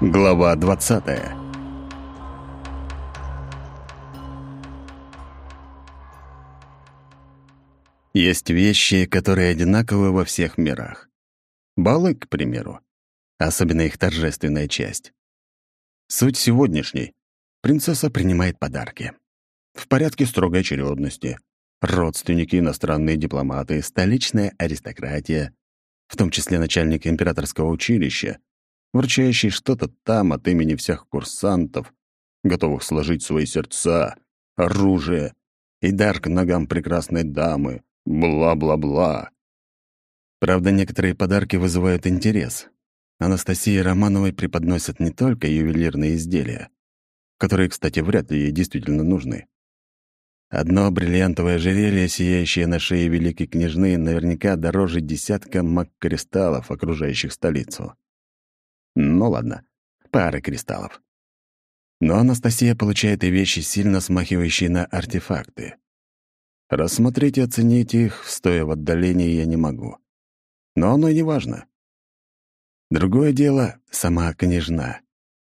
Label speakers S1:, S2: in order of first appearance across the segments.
S1: Глава 20 Есть вещи, которые одинаковы во всех мирах. Балы, к примеру. Особенно их торжественная часть. Суть сегодняшней. Принцесса принимает подарки. В порядке строгой очередности. Родственники, иностранные дипломаты, столичная аристократия, в том числе начальник императорского училища, вручающий что-то там от имени всех курсантов, готовых сложить свои сердца, оружие и дар к ногам прекрасной дамы, бла-бла-бла. Правда, некоторые подарки вызывают интерес. Анастасии Романовой преподносят не только ювелирные изделия, которые, кстати, вряд ли ей действительно нужны. Одно бриллиантовое ожерелье, сияющее на шее великой княжны, наверняка дороже десятка маг-кристаллов, окружающих столицу. Ну ладно, пары кристаллов. Но Анастасия получает и вещи, сильно смахивающие на артефакты. Рассмотреть и оценить их, стоя в отдалении, я не могу. Но оно и не важно. Другое дело — сама княжна.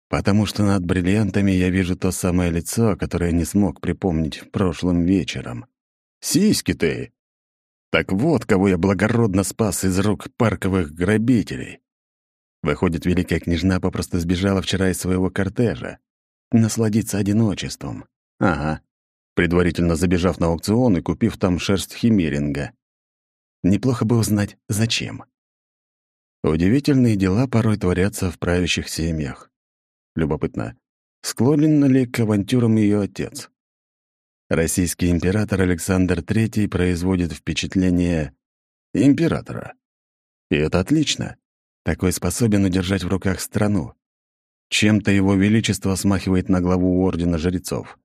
S1: Потому что над бриллиантами я вижу то самое лицо, которое не смог припомнить прошлым вечером. Сиськи ты! Так вот, кого я благородно спас из рук парковых грабителей. Выходит, великая княжна попросту сбежала вчера из своего кортежа. Насладиться одиночеством. Ага. Предварительно забежав на аукцион и купив там шерсть химеринга. Неплохо бы узнать, зачем. Удивительные дела порой творятся в правящих семьях. Любопытно, склонен ли к авантюрам ее отец? Российский император Александр III производит впечатление императора. И это отлично. Такой способен удержать в руках страну. Чем-то его величество смахивает на главу ордена жрецов.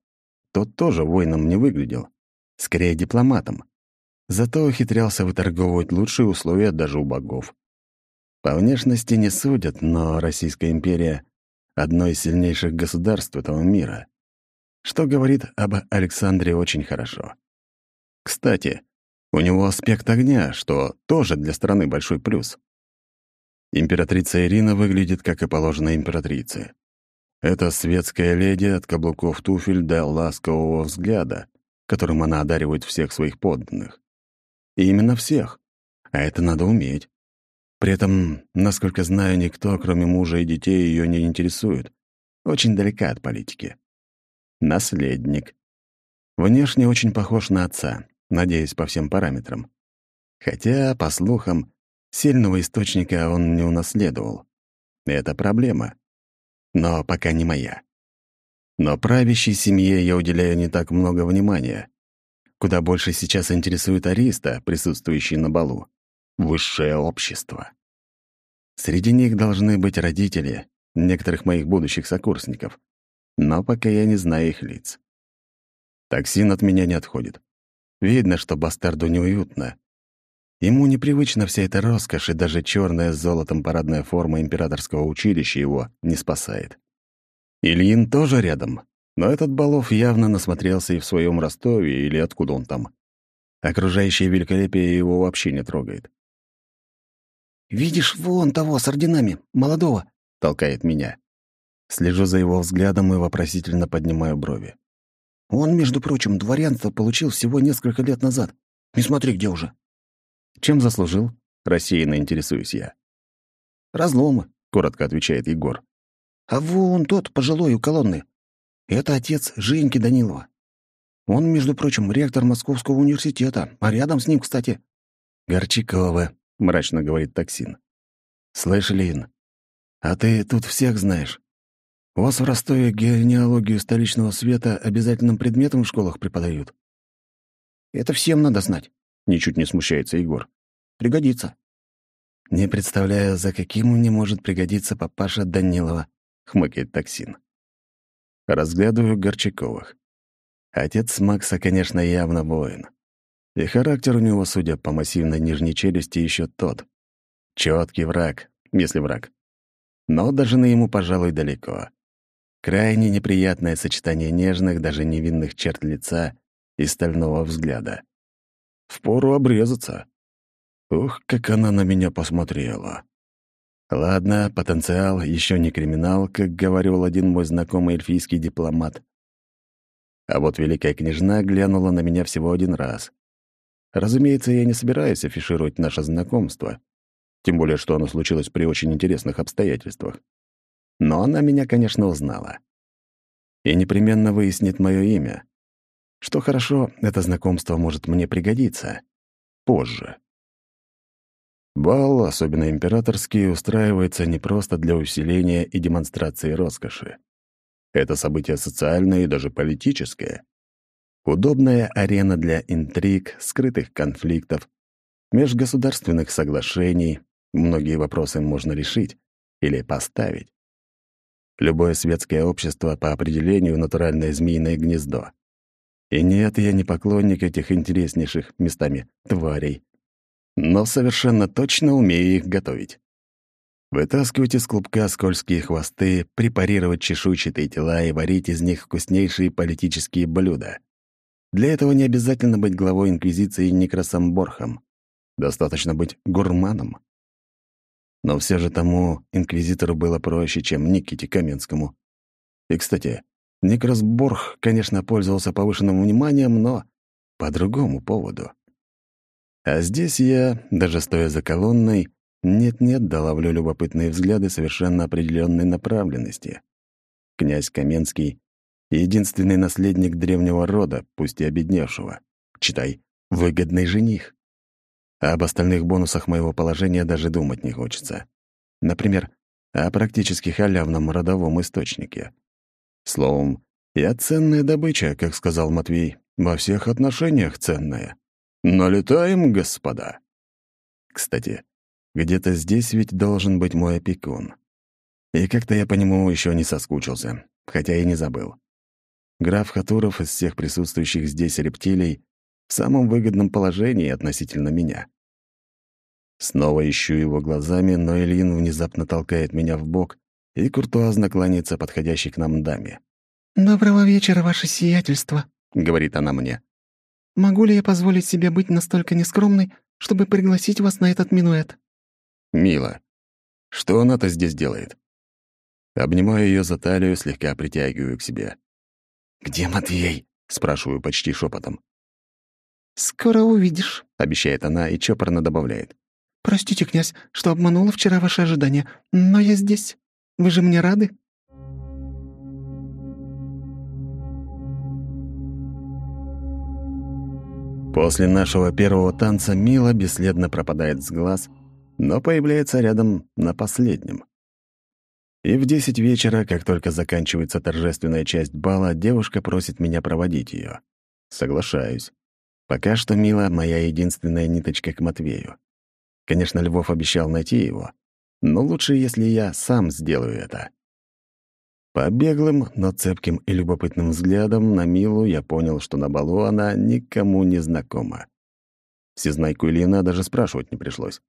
S1: Тот тоже воином не выглядел. Скорее, дипломатом. Зато ухитрялся выторговывать лучшие условия даже у богов. По внешности не судят, но Российская империя — одно из сильнейших государств этого мира. Что говорит об Александре очень хорошо. Кстати, у него аспект огня, что тоже для страны большой плюс. Императрица Ирина выглядит, как и положено императрице. Это светская леди от каблуков туфель до ласкового взгляда, которым она одаривает всех своих подданных. И именно всех. А это надо уметь. При этом, насколько знаю, никто, кроме мужа и детей, ее не интересует. Очень далека от политики. Наследник. Внешне очень похож на отца, надеюсь, по всем параметрам. Хотя, по слухам, Сильного источника он не унаследовал. Это проблема. Но пока не моя. Но правящей семье я уделяю не так много внимания. Куда больше сейчас интересует Ариста, присутствующий на балу. Высшее общество. Среди них должны быть родители некоторых моих будущих сокурсников. Но пока я не знаю их лиц. Токсин от меня не отходит. Видно, что бастарду неуютно, Ему непривычна вся эта роскошь, и даже черная с золотом парадная форма императорского училища его не спасает. Ильин тоже рядом, но этот Балов явно насмотрелся и в своем Ростове, или откуда он там. Окружающее великолепие его вообще не трогает.
S2: «Видишь вон того с орденами, молодого?» — толкает меня.
S1: Слежу за его взглядом и вопросительно поднимаю брови.
S2: «Он, между прочим, дворянство получил всего несколько лет назад. Не смотри, где уже».
S1: Чем заслужил? Рассеянно интересуюсь я.
S2: Разломы,
S1: коротко отвечает Егор.
S2: А вон тот, пожилой у колонны. Это отец Женьки Данилова. Он, между прочим, ректор Московского университета, а рядом с ним, кстати...
S1: Горчакова, мрачно говорит токсин. Слышь, Лин, а ты тут всех знаешь. У вас в Ростове генеалогию столичного света обязательным предметом в школах преподают?
S2: Это всем надо знать.
S1: Ничуть не смущается Егор.
S2: «Пригодится».
S1: «Не представляю, за каким мне может пригодиться папаша Данилова», — хмыкает токсин. Разглядываю Горчаковых. Отец Макса, конечно, явно воин. И характер у него, судя по массивной нижней челюсти, еще тот. Четкий враг, если враг. Но до жены ему, пожалуй, далеко. Крайне неприятное сочетание нежных, даже невинных черт лица и стального взгляда. Впору обрезаться. Ух, как она на меня посмотрела. Ладно, потенциал еще не криминал, как говорил один мой знакомый эльфийский дипломат. А вот великая княжна глянула на меня всего один раз. Разумеется, я не собираюсь афишировать наше знакомство, тем более что оно случилось при очень интересных обстоятельствах. Но она меня, конечно, узнала. И непременно выяснит мое имя. Что хорошо, это знакомство может мне пригодиться. Позже. Бал, особенно императорский, устраивается не просто для усиления и демонстрации роскоши. Это событие социальное и даже политическое. Удобная арена для интриг, скрытых конфликтов, межгосударственных соглашений. Многие вопросы можно решить или поставить. Любое светское общество по определению натуральное змеиное гнездо. И нет, я не поклонник этих интереснейших местами тварей, но совершенно точно умею их готовить. Вытаскивать из клубка скользкие хвосты, препарировать чешуйчатые тела и варить из них вкуснейшие политические блюда. Для этого не обязательно быть главой Инквизиции Никросом Борхом. Достаточно быть гурманом. Но все же тому инквизитору было проще, чем Никите Каменскому. И, кстати, Никрос Борх, конечно, пользовался повышенным вниманием, но по другому поводу. А здесь я, даже стоя за колонной, нет-нет, да ловлю любопытные взгляды совершенно определенной направленности. Князь Каменский — единственный наследник древнего рода, пусть и обедневшего. Читай, выгодный жених. А об остальных бонусах моего положения даже думать не хочется. Например, о практически халявном родовом источнике. Словом, я ценная добыча, как сказал Матвей, во всех отношениях ценная. Налетаем, господа. Кстати, где-то здесь ведь должен быть мой опекун. И как-то я по нему еще не соскучился, хотя и не забыл. Граф Хатуров из всех присутствующих здесь рептилий в самом выгодном положении относительно меня. Снова ищу его глазами, но Ильин внезапно толкает меня в бок и куртуазно кланяется подходящей к нам даме.
S3: «Доброго вечера, ваше сиятельство», — говорит она мне. Могу ли я позволить себе быть настолько нескромной, чтобы пригласить вас на этот минуэт?»
S1: «Мила, что она-то здесь делает?» Обнимаю ее за талию, слегка притягиваю к себе. «Где Матвей?» — спрашиваю почти шепотом.
S3: «Скоро увидишь», —
S1: обещает она и чопорно добавляет.
S3: «Простите, князь, что обманула вчера ваши ожидания, но я здесь. Вы же мне рады?»
S1: После нашего первого танца Мила бесследно пропадает с глаз, но появляется рядом на последнем. И в десять вечера, как только заканчивается торжественная часть бала, девушка просит меня проводить ее. Соглашаюсь. Пока что Мила — моя единственная ниточка к Матвею. Конечно, Львов обещал найти его, но лучше, если я сам сделаю это. По беглым, но цепким и любопытным взглядам на Милу я понял, что на балу она никому не знакома. Всезнайку Ильина даже спрашивать не пришлось.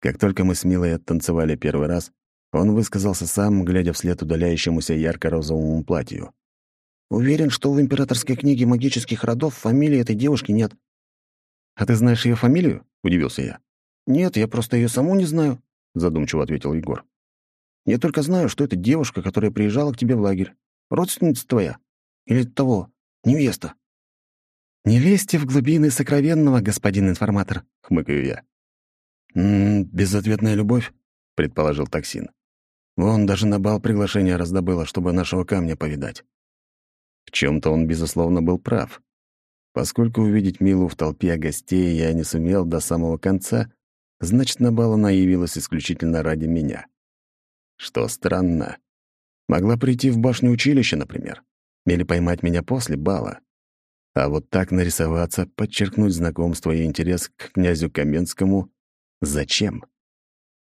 S1: Как только мы с Милой оттанцевали первый раз, он высказался сам, глядя вслед удаляющемуся ярко-розовому платью.
S2: «Уверен, что в императорской книге магических родов фамилии этой девушки нет».
S1: «А ты знаешь ее фамилию?» — удивился я.
S2: «Нет, я просто ее саму не знаю», — задумчиво ответил Егор. Я только знаю, что это девушка, которая приезжала к тебе в лагерь. Родственница твоя. Или того, невеста».
S3: «Не лезьте в глубины сокровенного, господин информатор», — хмыкаю я.
S1: «М -м, «Безответная любовь», — предположил токсин. «Вон даже на бал приглашение раздобыла, чтобы нашего камня повидать». В чем то он, безусловно, был прав. Поскольку увидеть Милу в толпе гостей я не сумел до самого конца, значит, на бал она явилась исключительно ради меня. Что странно. Могла прийти в башню училища, например, или поймать меня после бала. А вот так нарисоваться, подчеркнуть знакомство и интерес к князю Каменскому — зачем?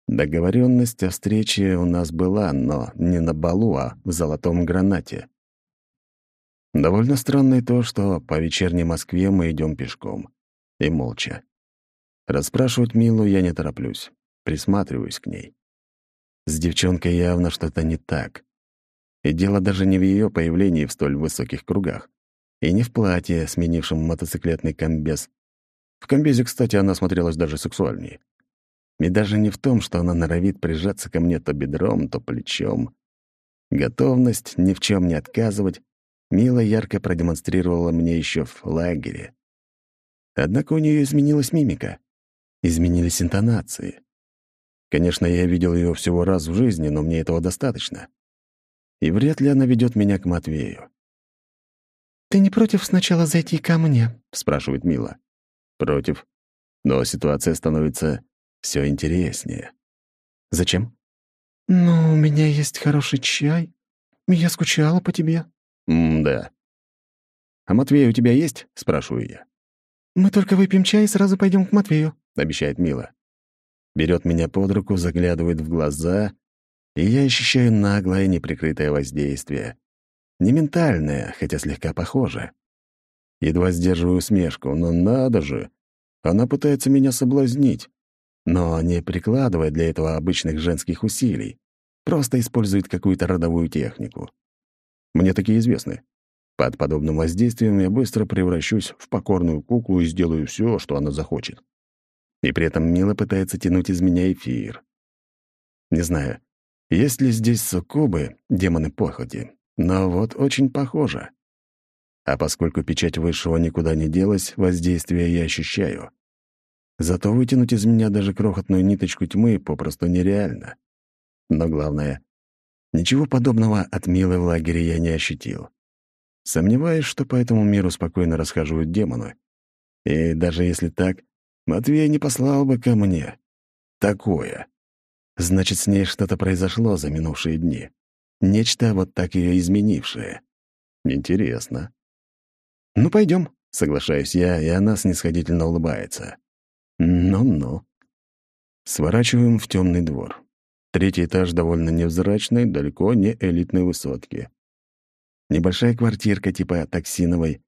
S1: Договоренность о встрече у нас была, но не на балу, а в золотом гранате. Довольно странно и то, что по вечерней Москве мы идем пешком. И молча. Расспрашивать Милу я не тороплюсь, присматриваюсь к ней. С девчонкой явно что-то не так. И дело даже не в ее появлении в столь высоких кругах. И не в платье, сменившем мотоциклетный комбез. В комбезе, кстати, она смотрелась даже сексуальнее. И даже не в том, что она норовит прижаться ко мне то бедром, то плечом. Готовность ни в чем не отказывать Мила ярко продемонстрировала мне еще в лагере. Однако у нее изменилась мимика, изменились интонации. Конечно, я видел ее всего раз в жизни, но мне этого достаточно. И вряд ли она ведет меня к Матвею.
S3: «Ты не против сначала зайти ко мне?»
S1: — спрашивает Мила. «Против. Но ситуация становится все интереснее.
S3: Зачем? «Ну, у меня есть хороший чай. Я скучала по тебе».
S1: «М-да». «А Матвей у тебя есть?» — спрашиваю я.
S3: «Мы только выпьем чай и сразу пойдем к Матвею», —
S1: обещает Мила. Берет меня под руку, заглядывает в глаза, и я ощущаю наглое, неприкрытое воздействие. Не ментальное, хотя слегка похоже. Едва сдерживаю усмешку, но надо же. Она пытается меня соблазнить, но не прикладывая для этого обычных женских усилий, просто использует какую-то родовую технику. Мне такие известны. Под подобным воздействием я быстро превращусь в покорную куклу и сделаю все, что она захочет. И при этом Мила пытается тянуть из меня эфир. Не знаю, есть ли здесь суккубы, демоны похоти, но вот очень похоже. А поскольку печать высшего никуда не делась, воздействие я ощущаю. Зато вытянуть из меня даже крохотную ниточку тьмы попросту нереально. Но главное, ничего подобного от Милы в лагере я не ощутил. Сомневаюсь, что по этому миру спокойно расхаживают демоны. И даже если так, Матвей не послал бы ко мне. Такое. Значит, с ней что-то произошло за минувшие дни. Нечто вот так ее изменившее. Интересно. «Ну, пойдем, соглашаюсь я, и она снисходительно улыбается. «Ну-ну». Сворачиваем в темный двор. Третий этаж довольно невзрачный, далеко не элитной высотки. Небольшая квартирка типа таксиновой,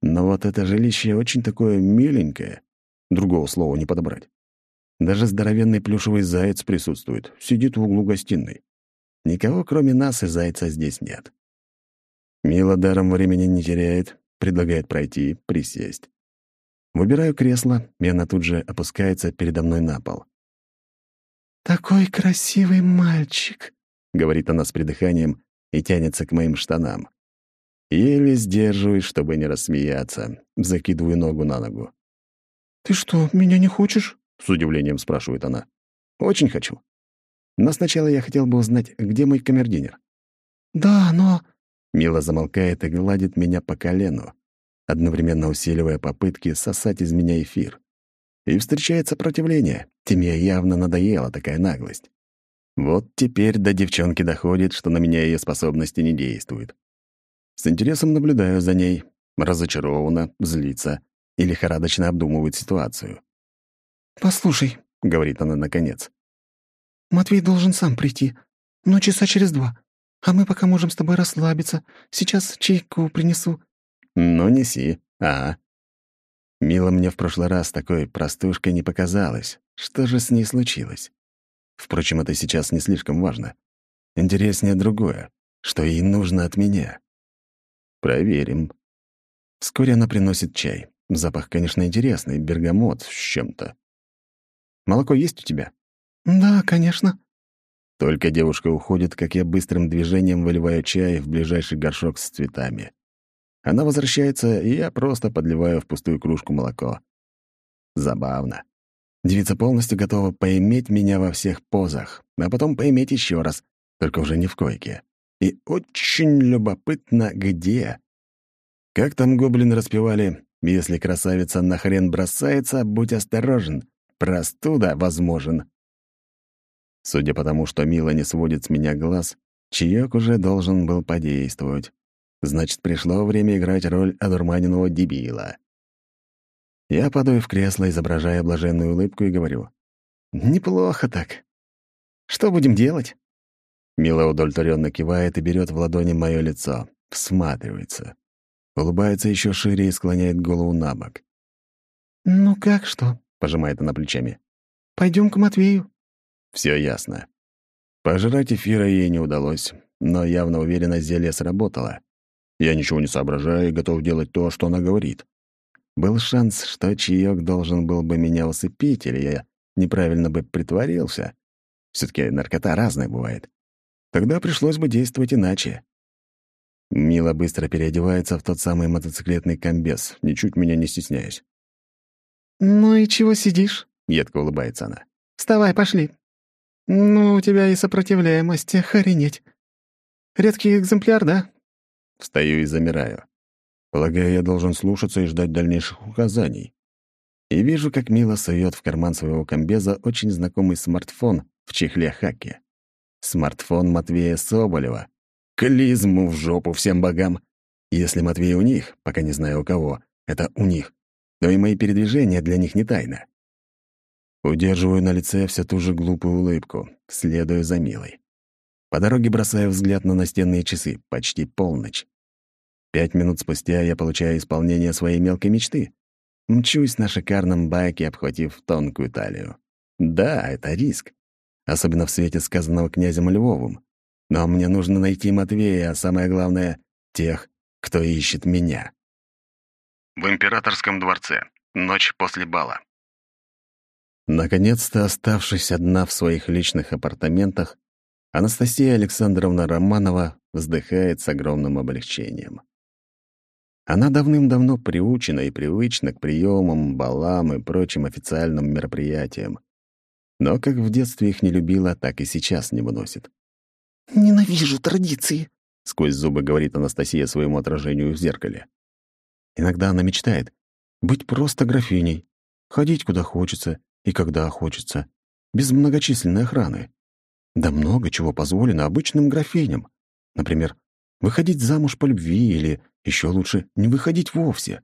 S1: но вот это жилище очень такое миленькое, другого слова не подобрать. Даже здоровенный плюшевый заяц присутствует, сидит в углу гостиной. Никого, кроме нас и зайца, здесь нет. Мила даром времени не теряет, предлагает пройти, присесть. Выбираю кресло, и она тут же опускается передо мной на пол.
S3: «Такой красивый мальчик», — говорит она с придыханием
S1: и тянется к моим штанам. Еле сдерживаюсь, чтобы не рассмеяться, закидываю ногу на ногу.
S3: «Ты что, меня не хочешь?»
S1: — с удивлением спрашивает она. «Очень хочу. Но сначала я хотел бы узнать, где мой камердинер.
S3: «Да, но...»
S1: Мила замолкает и гладит меня по колену, одновременно усиливая попытки сосать из меня эфир. И встречает сопротивление. Тебе явно надоела такая наглость. Вот теперь до девчонки доходит, что на меня ее способности не действуют. С интересом наблюдаю за ней, разочарованно, злится и лихорадочно обдумывает ситуацию.
S3: «Послушай», — говорит она наконец, Матвей должен сам прийти, но часа через два. А мы пока можем с тобой расслабиться. Сейчас чайку принесу».
S1: «Ну, неси. А. Мила мне в прошлый раз такой простушкой не показалась. Что же с ней случилось? Впрочем, это сейчас не слишком важно. Интереснее другое. Что ей нужно от меня? Проверим. Вскоре она приносит чай. Запах, конечно, интересный, бергамот с чем-то. «Молоко есть у тебя?»
S3: «Да, конечно».
S1: Только девушка уходит, как я быстрым движением выливаю чай в ближайший горшок с цветами. Она возвращается, и я просто подливаю в пустую кружку молоко. Забавно. Девица полностью готова поиметь меня во всех позах, а потом поиметь еще раз, только уже не в койке. И очень любопытно, где. Как там гоблины распевали, если красавица на хрен бросается, будь осторожен, простуда возможен. Судя по тому, что Мила не сводит с меня глаз, чаек уже должен был подействовать. Значит, пришло время играть роль одурманенного дебила. Я падаю в кресло, изображая блаженную улыбку, и говорю. «Неплохо так. Что будем делать?» Мила удовлетворенно кивает и берет в ладони мое лицо, всматривается. Улыбается еще шире и склоняет голову на бок.
S3: «Ну как что?»
S1: — пожимает она плечами.
S3: Пойдем к Матвею».
S1: Все ясно. Пожрать эфира ей не удалось, но явно уверенно зелье сработало. Я ничего не соображаю и готов делать то, что она говорит. Был шанс, что чаек должен был бы меня усыпить, или я неправильно бы притворился, все таки наркота разная бывает, тогда пришлось бы действовать иначе. Мила быстро переодевается в тот самый мотоциклетный комбез, ничуть меня не стесняясь.
S3: «Ну и чего сидишь?»
S1: — едко улыбается она.
S3: «Вставай, пошли. Ну, у тебя и сопротивляемость, охренеть. Редкий экземпляр, да?»
S1: Встаю и замираю. Полагаю, я должен слушаться и ждать дальнейших указаний. И вижу, как Мила сует в карман своего комбеза очень знакомый смартфон в чехле хаки. Смартфон Матвея Соболева. Клизму в жопу всем богам. Если Матвей у них, пока не знаю у кого, это у них, то и мои передвижения для них не тайна. Удерживаю на лице все ту же глупую улыбку, следую за Милой. По дороге бросаю взгляд на настенные часы, почти полночь. Пять минут спустя я получаю исполнение своей мелкой мечты. Мчусь на шикарном байке, обхватив тонкую талию. Да, это риск. Особенно в свете сказанного князем Львовым. Но мне нужно найти Матвея, а самое главное — тех, кто ищет меня. В императорском дворце. Ночь после бала. Наконец-то, оставшись одна в своих личных апартаментах, Анастасия Александровна Романова вздыхает с огромным облегчением. Она давным-давно приучена и привычна к приемам, балам и прочим официальным мероприятиям. Но как в детстве их не любила, так и сейчас не выносит.
S3: «Ненавижу традиции», —
S1: сквозь зубы говорит Анастасия своему отражению в зеркале. Иногда она мечтает быть просто графиней, ходить куда хочется и когда хочется, без многочисленной охраны. Да много чего позволено обычным графиням. Например, выходить замуж по любви или еще лучше не выходить вовсе.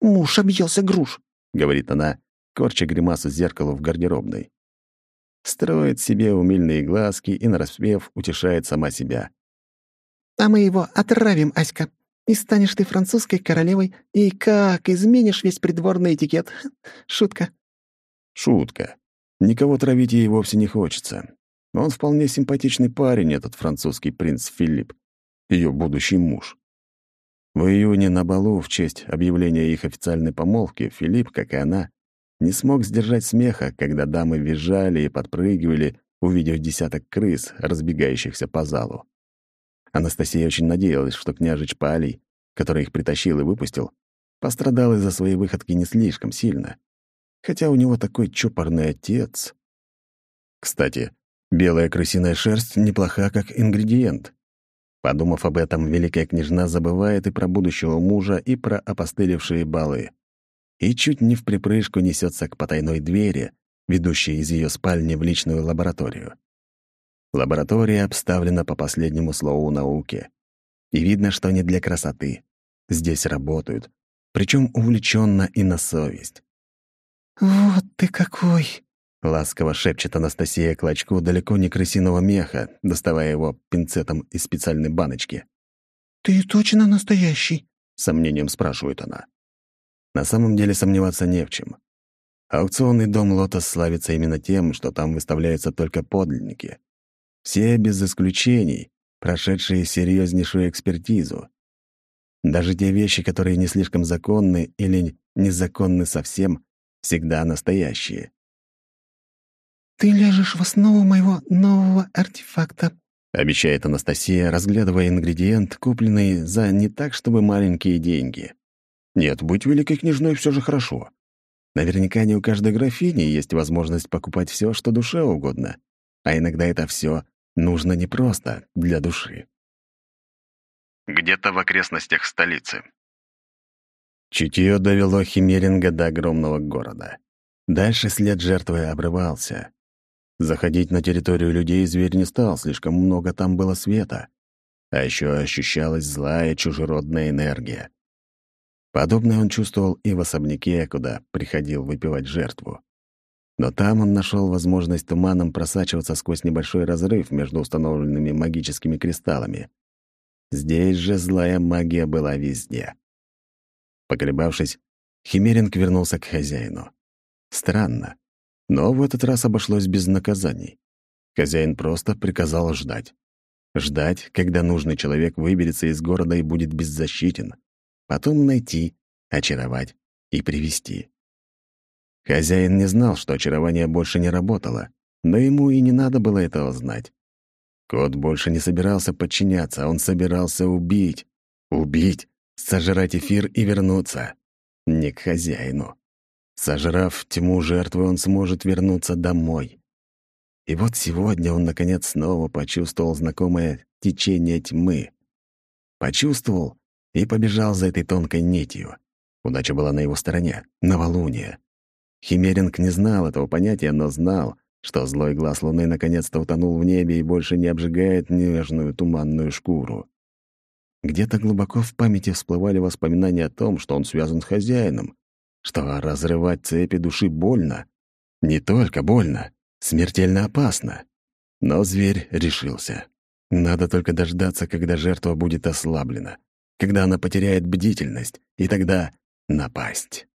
S3: «Муж объелся груш», —
S1: говорит она, корча гримасу зеркалу в гардеробной. Строит себе умильные глазки и, нараспев, утешает сама себя.
S3: «А мы его отравим, Аська, и станешь ты французской королевой, и как изменишь весь придворный этикет. Шутка».
S1: Шутка. Никого травить ей вовсе не хочется. Он вполне симпатичный парень, этот французский принц Филипп, ее будущий муж. В июне на балу в честь объявления их официальной помолвки Филипп, как и она, не смог сдержать смеха, когда дамы визжали и подпрыгивали, увидев десяток крыс, разбегающихся по залу. Анастасия очень надеялась, что княжич Палий, который их притащил и выпустил, пострадал из-за своей выходки не слишком сильно. Хотя у него такой чопорный отец. Кстати, белая крысиная шерсть неплоха как ингредиент. Подумав об этом, великая княжна забывает и про будущего мужа, и про опостылевшие балы. И чуть не в припрыжку несется к потайной двери, ведущей из ее спальни в личную лабораторию. Лаборатория обставлена по последнему слову науки. И видно, что не для красоты. Здесь работают, причем увлеченно и на совесть.
S3: «Вот ты какой!»
S1: — ласково шепчет Анастасия клочку далеко не крысиного меха, доставая его пинцетом из специальной баночки.
S3: «Ты точно настоящий?»
S1: — сомнением спрашивает она. На самом деле сомневаться не в чем. Аукционный дом «Лотос» славится именно тем, что там выставляются только подлинники. Все без исключений, прошедшие серьезнейшую экспертизу. Даже те вещи, которые не слишком законны или незаконны совсем, всегда настоящие.
S3: «Ты ляжешь в основу моего нового артефакта», —
S1: обещает Анастасия, разглядывая ингредиент, купленный за не так, чтобы маленькие деньги. Нет, быть великой княжной все же хорошо. Наверняка не у каждой графини есть возможность покупать все, что душе угодно. А иногда это все нужно не просто для души. Где-то в окрестностях столицы. Чутье довело Химеринга до огромного города. Дальше след жертвы обрывался. Заходить на территорию людей зверь не стал, слишком много там было света. А еще ощущалась злая чужеродная энергия. Подобное он чувствовал и в особняке, куда приходил выпивать жертву. Но там он нашел возможность туманом просачиваться сквозь небольшой разрыв между установленными магическими кристаллами. Здесь же злая магия была везде. Поколебавшись, Химеринг вернулся к хозяину. Странно. Но в этот раз обошлось без наказаний. Хозяин просто приказал ждать. Ждать, когда нужный человек выберется из города и будет беззащитен. Потом найти, очаровать и привести. Хозяин не знал, что очарование больше не работало, но ему и не надо было этого знать. Кот больше не собирался подчиняться, он собирался убить. Убить, сожрать эфир и вернуться. Не к хозяину. Сожрав тьму жертвы, он сможет вернуться домой. И вот сегодня он, наконец, снова почувствовал знакомое течение тьмы. Почувствовал и побежал за этой тонкой нитью. Удача была на его стороне, новолуние. Химеринг не знал этого понятия, но знал, что злой глаз луны наконец-то утонул в небе и больше не обжигает нежную туманную шкуру. Где-то глубоко в памяти всплывали воспоминания о том, что он связан с хозяином, что разрывать цепи души больно. Не только больно, смертельно опасно. Но зверь решился. Надо только дождаться, когда жертва будет ослаблена, когда она потеряет бдительность, и тогда напасть.